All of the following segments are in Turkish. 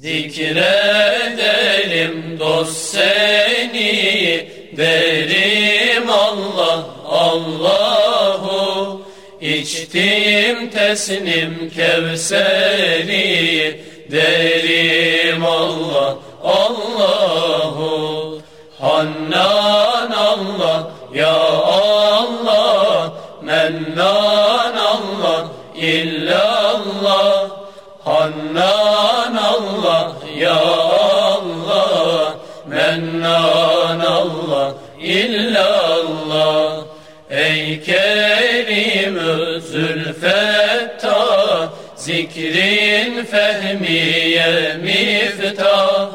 Zikredelim dost seni derim Allah Allahu. İçtim teslim Kevseri derim Allah Allahu. Hannan Allah ya Allah. Mennan Allah illallah. Hannan Ey Kerim Zülfetta Zikrin fehmiye miftah.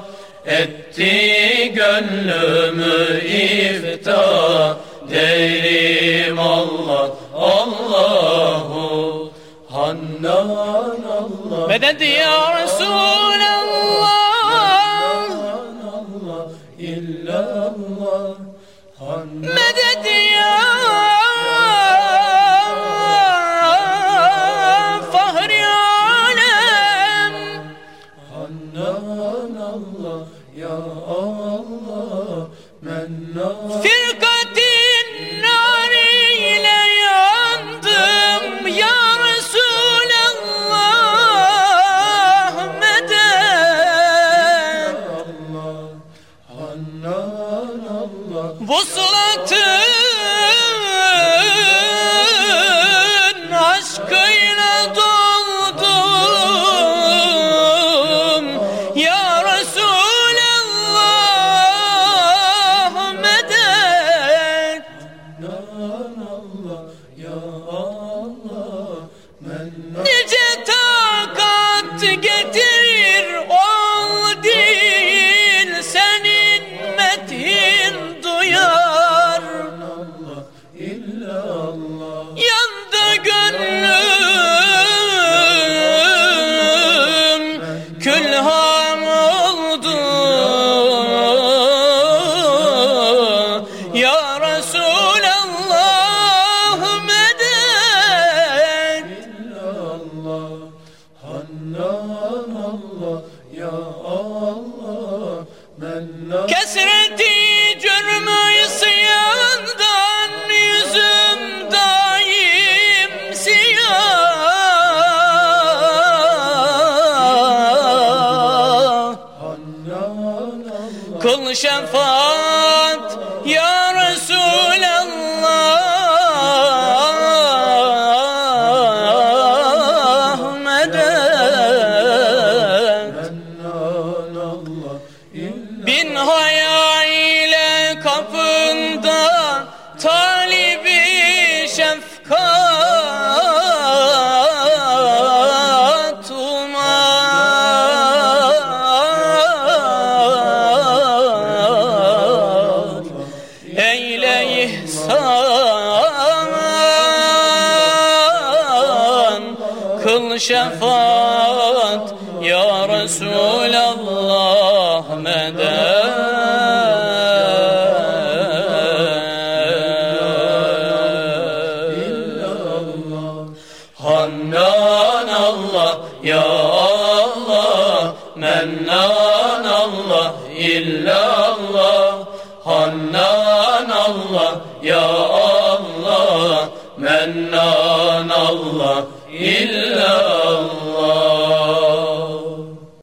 Etti gönlümü iftah Derim Allah Allahu Hannan Allah. Medet ya Resulallah Hannan Allah ya Allah Mennan Allah ya Allah değil Senin methin duyar Allah illallah Yandı gönlüm ya Allah Mennan Kesreti cürmü isyandan yüzüm daim siyah. Kıl şefaat şefaat Ya Resulallah medet. Hannan Allah Ya Allah Mennan Allah Hannan Allah Ya Allah Mennan Allah illallah